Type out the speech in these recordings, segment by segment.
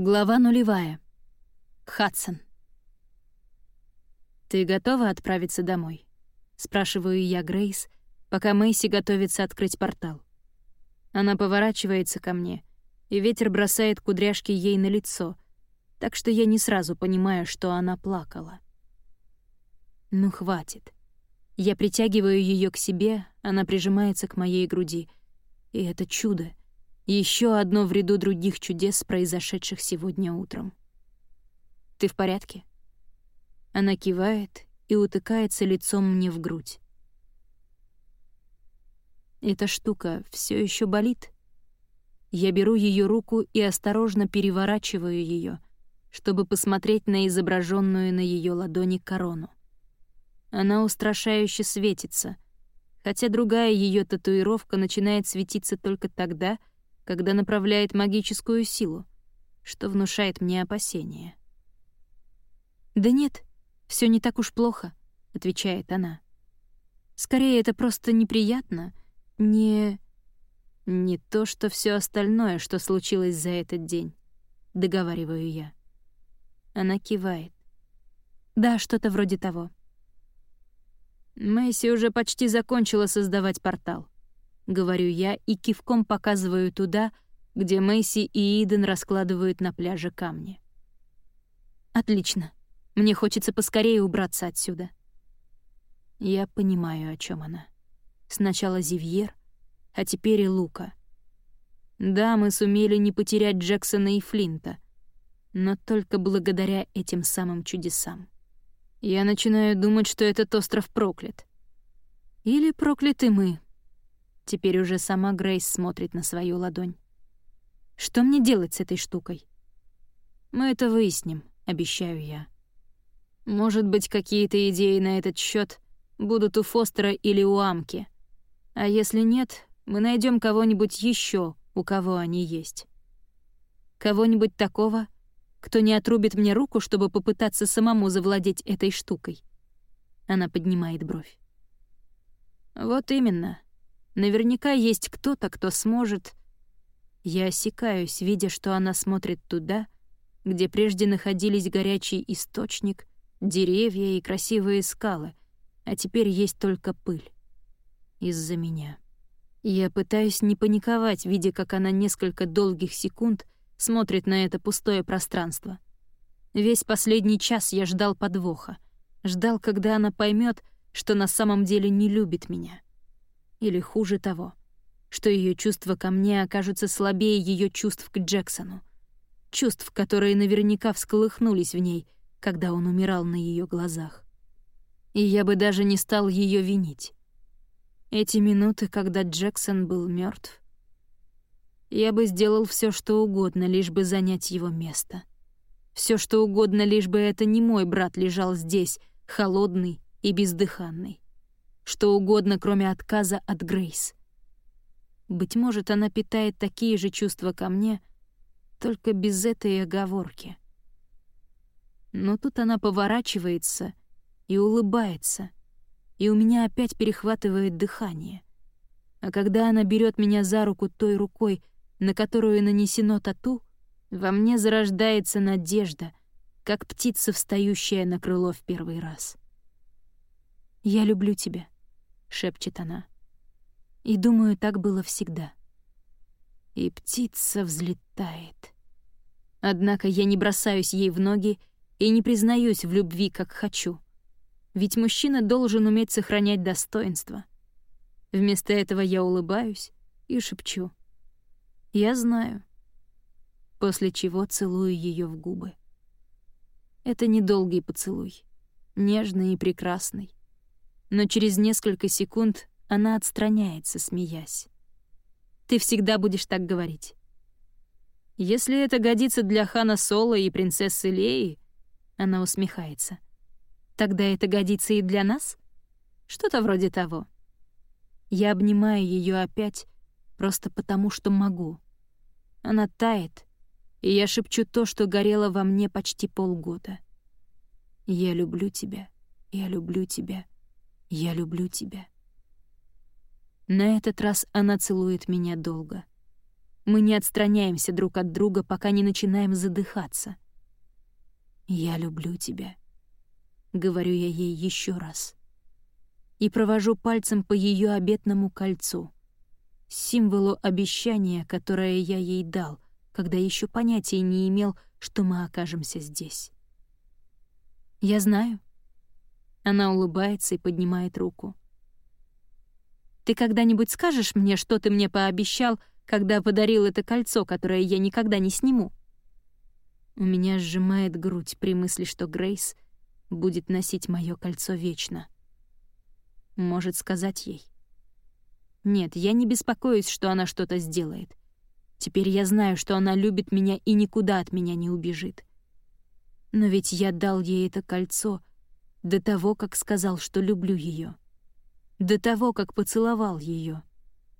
Глава нулевая. Хадсон. «Ты готова отправиться домой?» — спрашиваю я Грейс, пока Мэйси готовится открыть портал. Она поворачивается ко мне, и ветер бросает кудряшки ей на лицо, так что я не сразу понимаю, что она плакала. Ну, хватит. Я притягиваю ее к себе, она прижимается к моей груди. И это чудо. Еще одно в ряду других чудес, произошедших сегодня утром. «Ты в порядке?» Она кивает и утыкается лицом мне в грудь. Эта штука все еще болит. Я беру ее руку и осторожно переворачиваю ее, чтобы посмотреть на изображенную на ее ладони корону. Она устрашающе светится, хотя другая ее татуировка начинает светиться только тогда, когда направляет магическую силу, что внушает мне опасения. «Да нет, все не так уж плохо», — отвечает она. «Скорее, это просто неприятно, не...» «Не то, что все остальное, что случилось за этот день», — договариваю я. Она кивает. «Да, что-то вроде того». Мэйси уже почти закончила создавать портал. — говорю я и кивком показываю туда, где Мэйси и Иден раскладывают на пляже камни. «Отлично. Мне хочется поскорее убраться отсюда». Я понимаю, о чем она. Сначала Зивьер, а теперь и Лука. Да, мы сумели не потерять Джексона и Флинта, но только благодаря этим самым чудесам. Я начинаю думать, что этот остров проклят. Или прокляты мы, Теперь уже сама Грейс смотрит на свою ладонь. Что мне делать с этой штукой? Мы это выясним, обещаю я. Может быть, какие-то идеи на этот счет будут у Фостера или у Амки. А если нет, мы найдем кого-нибудь еще, у кого они есть. Кого-нибудь такого, кто не отрубит мне руку, чтобы попытаться самому завладеть этой штукой. Она поднимает бровь. Вот именно. Наверняка есть кто-то, кто сможет... Я осекаюсь, видя, что она смотрит туда, где прежде находились горячий источник, деревья и красивые скалы, а теперь есть только пыль. Из-за меня. Я пытаюсь не паниковать, видя, как она несколько долгих секунд смотрит на это пустое пространство. Весь последний час я ждал подвоха. Ждал, когда она поймет, что на самом деле не любит меня. Или хуже того, что ее чувства ко мне окажутся слабее ее чувств к Джексону. Чувств, которые наверняка всколыхнулись в ней, когда он умирал на ее глазах. И я бы даже не стал ее винить. Эти минуты, когда Джексон был мертв, я бы сделал все, что угодно, лишь бы занять его место. Все, что угодно, лишь бы это не мой брат лежал здесь, холодный и бездыханный что угодно, кроме отказа от Грейс. Быть может, она питает такие же чувства ко мне, только без этой оговорки. Но тут она поворачивается и улыбается, и у меня опять перехватывает дыхание. А когда она берет меня за руку той рукой, на которую нанесено тату, во мне зарождается надежда, как птица, встающая на крыло в первый раз. «Я люблю тебя», — шепчет она. И думаю, так было всегда. И птица взлетает. Однако я не бросаюсь ей в ноги и не признаюсь в любви, как хочу. Ведь мужчина должен уметь сохранять достоинство. Вместо этого я улыбаюсь и шепчу. «Я знаю». После чего целую ее в губы. Это недолгий поцелуй, нежный и прекрасный но через несколько секунд она отстраняется, смеясь. «Ты всегда будешь так говорить». «Если это годится для Хана Соло и принцессы Леи», — она усмехается, «тогда это годится и для нас?» Что-то вроде того. Я обнимаю ее опять, просто потому что могу. Она тает, и я шепчу то, что горело во мне почти полгода. «Я люблю тебя, я люблю тебя». Я люблю тебя. На этот раз она целует меня долго. Мы не отстраняемся друг от друга, пока не начинаем задыхаться. «Я люблю тебя», — говорю я ей еще раз. И провожу пальцем по ее обетному кольцу, символу обещания, которое я ей дал, когда еще понятия не имел, что мы окажемся здесь. «Я знаю». Она улыбается и поднимает руку. «Ты когда-нибудь скажешь мне, что ты мне пообещал, когда подарил это кольцо, которое я никогда не сниму?» У меня сжимает грудь при мысли, что Грейс будет носить мое кольцо вечно. Может сказать ей. Нет, я не беспокоюсь, что она что-то сделает. Теперь я знаю, что она любит меня и никуда от меня не убежит. Но ведь я дал ей это кольцо до того, как сказал, что люблю ее, До того, как поцеловал ее.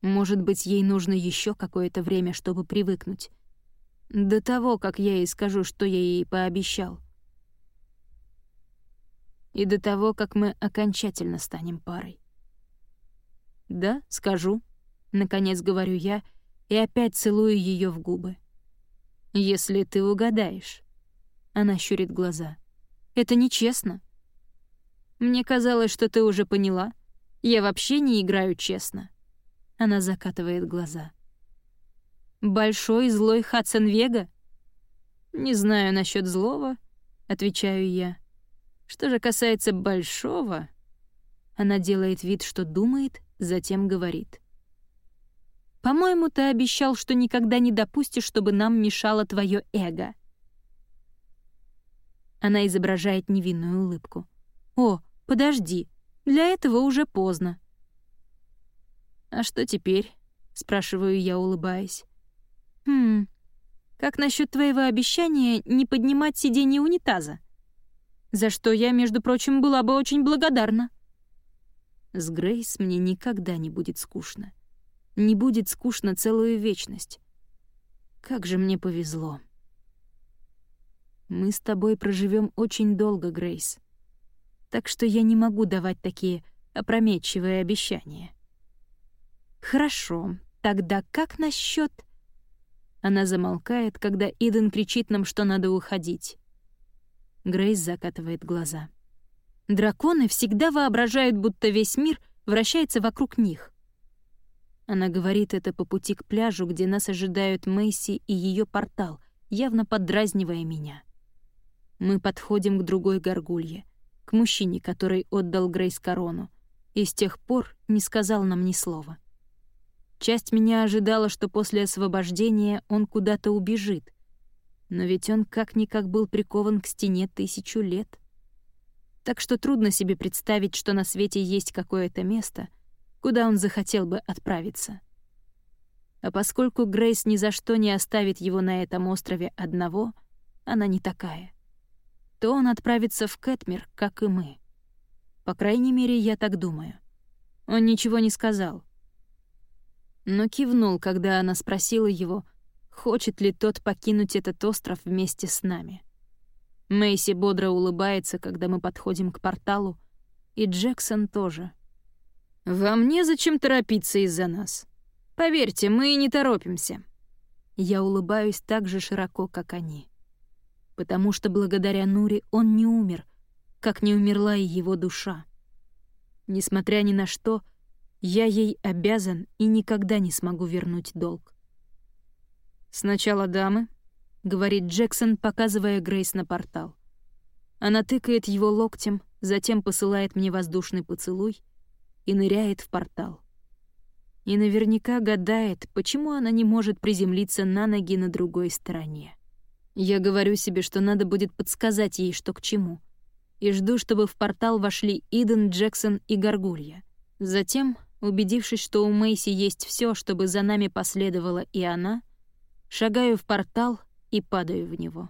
Может быть, ей нужно еще какое-то время, чтобы привыкнуть. До того, как я ей скажу, что я ей пообещал. И до того, как мы окончательно станем парой. «Да, скажу», — наконец говорю я, и опять целую ее в губы. «Если ты угадаешь». Она щурит глаза. «Это нечестно». «Мне казалось, что ты уже поняла. Я вообще не играю честно». Она закатывает глаза. «Большой злой Хадсон Вега?» «Не знаю насчет злого», — отвечаю я. «Что же касается большого...» Она делает вид, что думает, затем говорит. «По-моему, ты обещал, что никогда не допустишь, чтобы нам мешало твое эго». Она изображает невинную улыбку. «О, подожди, для этого уже поздно». «А что теперь?» — спрашиваю я, улыбаясь. «Хм, как насчет твоего обещания не поднимать сиденье унитаза? За что я, между прочим, была бы очень благодарна». С Грейс мне никогда не будет скучно. Не будет скучно целую вечность. Как же мне повезло. Мы с тобой проживем очень долго, Грейс. Так что я не могу давать такие опрометчивые обещания. Хорошо, тогда как насчет она замолкает, когда Иден кричит нам, что надо уходить. Грейс закатывает глаза. Драконы всегда воображают, будто весь мир вращается вокруг них. Она говорит это по пути к пляжу, где нас ожидают Мэйси и ее портал, явно поддразнивая меня. Мы подходим к другой горгулье, к мужчине, который отдал Грейс корону, и с тех пор не сказал нам ни слова. Часть меня ожидала, что после освобождения он куда-то убежит. Но ведь он как-никак был прикован к стене тысячу лет. Так что трудно себе представить, что на свете есть какое-то место, куда он захотел бы отправиться. А поскольку Грейс ни за что не оставит его на этом острове одного, она не такая, то он отправится в Кэтмир, как и мы. По крайней мере, я так думаю. Он ничего не сказал, но кивнул, когда она спросила его, хочет ли тот покинуть этот остров вместе с нами. Мэйси бодро улыбается, когда мы подходим к порталу, и Джексон тоже. «Вам незачем торопиться из-за нас. Поверьте, мы и не торопимся». Я улыбаюсь так же широко, как они. Потому что благодаря Нуре он не умер, как не умерла и его душа. Несмотря ни на что, — я ей обязан и никогда не смогу вернуть долг. «Сначала дамы», — говорит Джексон, показывая Грейс на портал. Она тыкает его локтем, затем посылает мне воздушный поцелуй и ныряет в портал. И наверняка гадает, почему она не может приземлиться на ноги на другой стороне. Я говорю себе, что надо будет подсказать ей, что к чему, и жду, чтобы в портал вошли Иден, Джексон и Гаргулья. Затем Убедившись, что у Мэйси есть все, чтобы за нами последовала и она, шагаю в портал и падаю в него.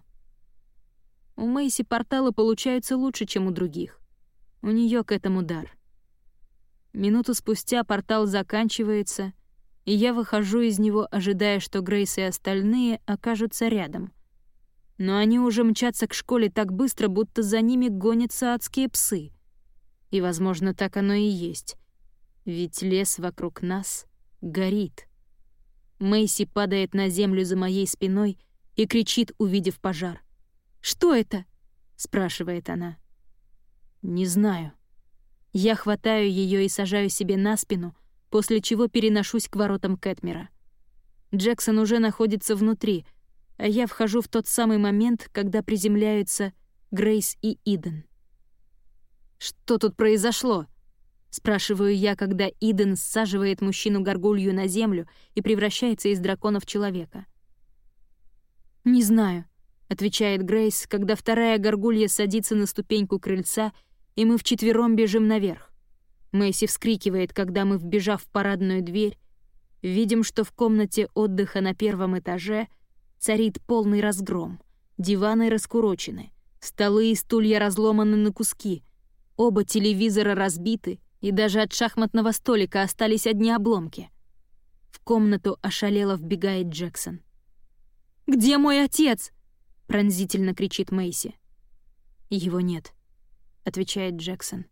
У Мэйси порталы получаются лучше, чем у других. У нее к этому дар. Минуту спустя портал заканчивается, и я выхожу из него, ожидая, что Грейс и остальные окажутся рядом. Но они уже мчатся к школе так быстро, будто за ними гонятся адские псы. И, возможно, так оно и есть. Ведь лес вокруг нас горит. Мэйси падает на землю за моей спиной и кричит, увидев пожар. «Что это?» — спрашивает она. «Не знаю». Я хватаю ее и сажаю себе на спину, после чего переношусь к воротам Кэтмера. Джексон уже находится внутри, а я вхожу в тот самый момент, когда приземляются Грейс и Иден. «Что тут произошло?» — спрашиваю я, когда Иден саживает мужчину-горгулью на землю и превращается из дракона в человека. «Не знаю», — отвечает Грейс, когда вторая горгулья садится на ступеньку крыльца, и мы вчетвером бежим наверх. Мэйси вскрикивает, когда мы, вбежав в парадную дверь, видим, что в комнате отдыха на первом этаже царит полный разгром. Диваны раскурочены, столы и стулья разломаны на куски, оба телевизора разбиты, и даже от шахматного столика остались одни обломки. В комнату ошалело вбегает Джексон. «Где мой отец?» — пронзительно кричит Мэйси. «Его нет», — отвечает Джексон.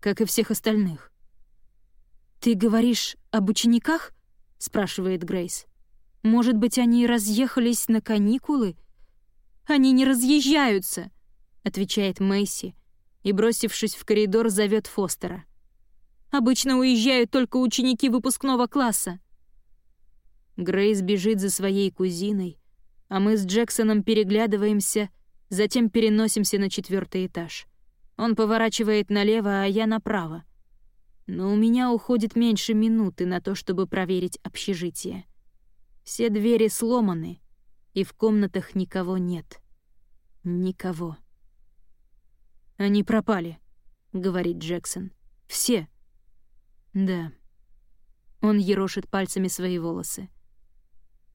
«Как и всех остальных». «Ты говоришь об учениках?» — спрашивает Грейс. «Может быть, они разъехались на каникулы?» «Они не разъезжаются!» — отвечает Мэйси и, бросившись в коридор, зовет Фостера. Обычно уезжают только ученики выпускного класса». Грейс бежит за своей кузиной, а мы с Джексоном переглядываемся, затем переносимся на четвертый этаж. Он поворачивает налево, а я направо. Но у меня уходит меньше минуты на то, чтобы проверить общежитие. Все двери сломаны, и в комнатах никого нет. Никого. «Они пропали», — говорит Джексон. «Все». Да. Он ерошит пальцами свои волосы.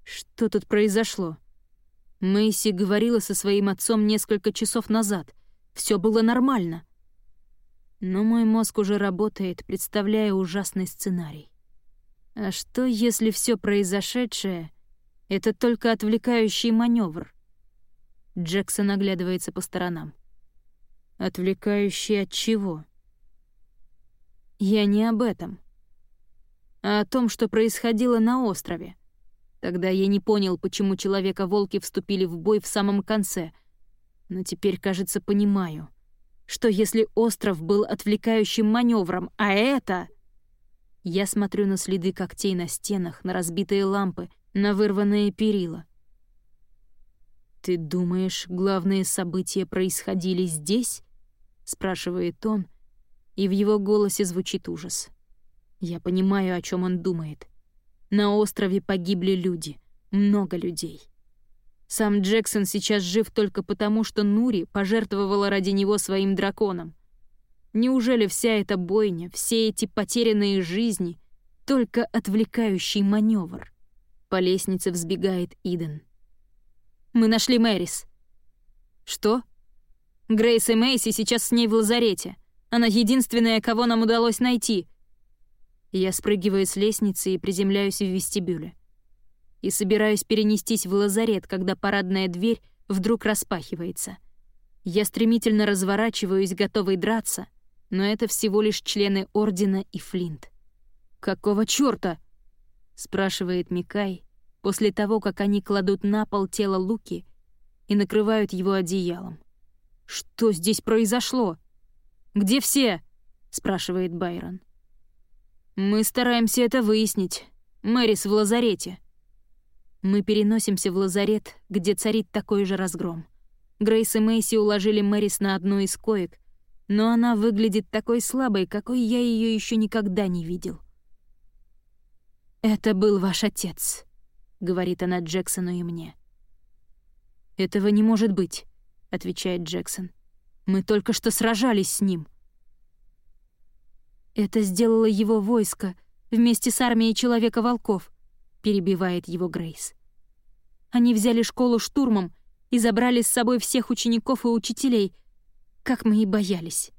Что тут произошло? Мэйси говорила со своим отцом несколько часов назад. Все было нормально. Но мой мозг уже работает, представляя ужасный сценарий. А что, если все произошедшее — это только отвлекающий маневр? Джексон оглядывается по сторонам. Отвлекающий от чего? Я не об этом, а о том, что происходило на острове. Тогда я не понял, почему Человека-волки вступили в бой в самом конце. Но теперь, кажется, понимаю, что если остров был отвлекающим маневром, а это... Я смотрю на следы когтей на стенах, на разбитые лампы, на вырванные перила. «Ты думаешь, главные события происходили здесь?» — спрашивает он, и в его голосе звучит ужас. Я понимаю, о чем он думает. На острове погибли люди, много людей. Сам Джексон сейчас жив только потому, что Нури пожертвовала ради него своим драконом. Неужели вся эта бойня, все эти потерянные жизни — только отвлекающий маневр? По лестнице взбегает Иден. «Мы нашли Мэрис». «Что?» «Грейс и Мэйси сейчас с ней в лазарете. Она единственная, кого нам удалось найти. Я спрыгиваю с лестницы и приземляюсь в вестибюле. И собираюсь перенестись в лазарет, когда парадная дверь вдруг распахивается. Я стремительно разворачиваюсь, готовый драться, но это всего лишь члены Ордена и Флинт. «Какого чёрта?» — спрашивает Микай после того, как они кладут на пол тело Луки и накрывают его одеялом. «Что здесь произошло?» «Где все?» — спрашивает Байрон. «Мы стараемся это выяснить. Мэрис в лазарете». Мы переносимся в лазарет, где царит такой же разгром. Грейс и Мэйси уложили Мэрис на одну из коек, но она выглядит такой слабой, какой я ее еще никогда не видел. «Это был ваш отец», — говорит она Джексону и мне. «Этого не может быть», — отвечает Джексон. Мы только что сражались с ним». «Это сделало его войско вместе с армией Человека-волков», — перебивает его Грейс. «Они взяли школу штурмом и забрали с собой всех учеников и учителей, как мы и боялись».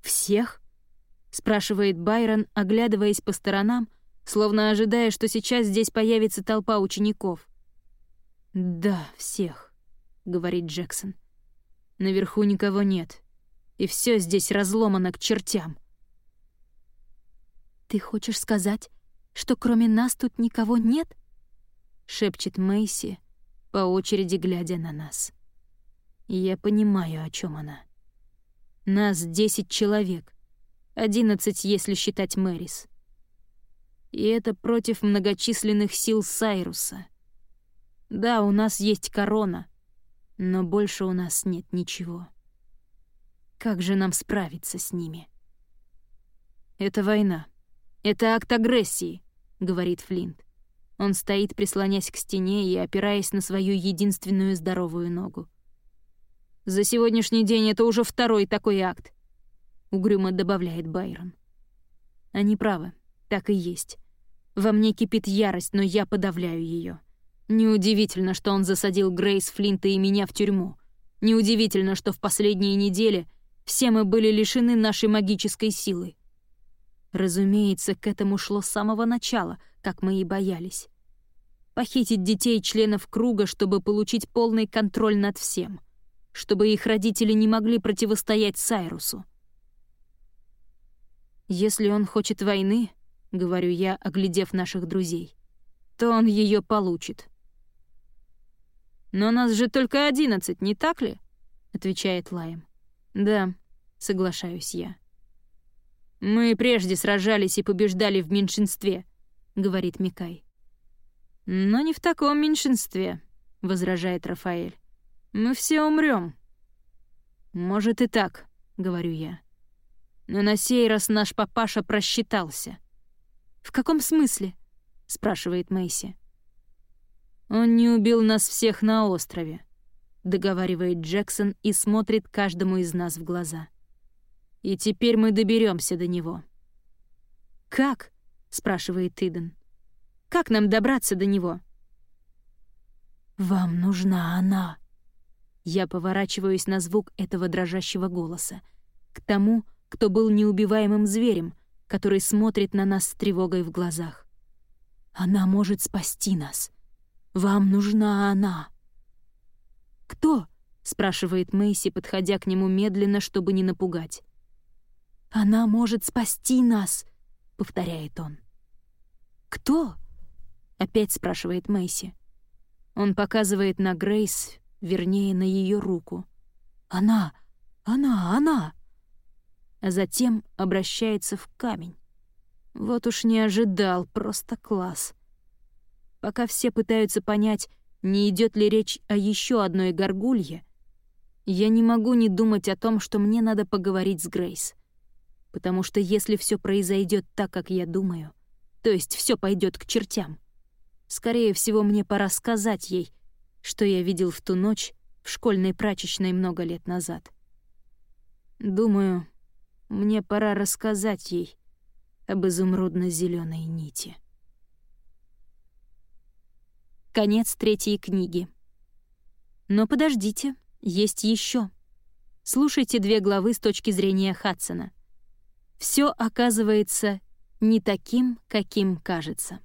«Всех?» — спрашивает Байрон, оглядываясь по сторонам, словно ожидая, что сейчас здесь появится толпа учеников. «Да, всех», — говорит Джексон. Наверху никого нет. И все здесь разломано к чертям. «Ты хочешь сказать, что кроме нас тут никого нет?» — шепчет Мэйси, по очереди глядя на нас. Я понимаю, о чем она. Нас десять человек, одиннадцать, если считать Мэрис. И это против многочисленных сил Сайруса. Да, у нас есть корона, но больше у нас нет ничего. Как же нам справиться с ними? «Это война. Это акт агрессии», — говорит Флинт. Он стоит, прислонясь к стене и опираясь на свою единственную здоровую ногу. «За сегодняшний день это уже второй такой акт», — угрюмо добавляет Байрон. Они правы, так и есть. Во мне кипит ярость, но я подавляю ее. Неудивительно, что он засадил Грейс, Флинта и меня в тюрьму. Неудивительно, что в последние недели все мы были лишены нашей магической силы. Разумеется, к этому шло с самого начала, как мы и боялись. Похитить детей членов круга, чтобы получить полный контроль над всем. Чтобы их родители не могли противостоять Сайрусу. «Если он хочет войны», — говорю я, оглядев наших друзей, то он ее получит. «Но нас же только одиннадцать, не так ли?» — отвечает Лайм. «Да», — соглашаюсь я. «Мы прежде сражались и побеждали в меньшинстве», — говорит Микай. «Но не в таком меньшинстве», — возражает Рафаэль. «Мы все умрем. «Может и так», — говорю я. «Но на сей раз наш папаша просчитался». «В каком смысле?» — спрашивает Мэйси. «Он не убил нас всех на острове», — договаривает Джексон и смотрит каждому из нас в глаза. И теперь мы доберемся до него. «Как?» — спрашивает Иден. «Как нам добраться до него?» «Вам нужна она». Я поворачиваюсь на звук этого дрожащего голоса. К тому, кто был неубиваемым зверем, который смотрит на нас с тревогой в глазах. «Она может спасти нас. Вам нужна она». «Кто?» — спрашивает Мэйси, подходя к нему медленно, чтобы не напугать. «Она может спасти нас», — повторяет он. «Кто?» — опять спрашивает Мэйси. Он показывает на Грейс, вернее, на ее руку. «Она! Она! Она!» А затем обращается в камень. Вот уж не ожидал, просто класс. Пока все пытаются понять, не идет ли речь о еще одной горгулье, я не могу не думать о том, что мне надо поговорить с Грейс потому что если все произойдет так, как я думаю, то есть все пойдет к чертям, скорее всего, мне пора сказать ей, что я видел в ту ночь в школьной прачечной много лет назад. Думаю, мне пора рассказать ей об изумрудно зеленой нити. Конец третьей книги. Но подождите, есть еще. Слушайте две главы с точки зрения Хадсона — все оказывается не таким, каким кажется.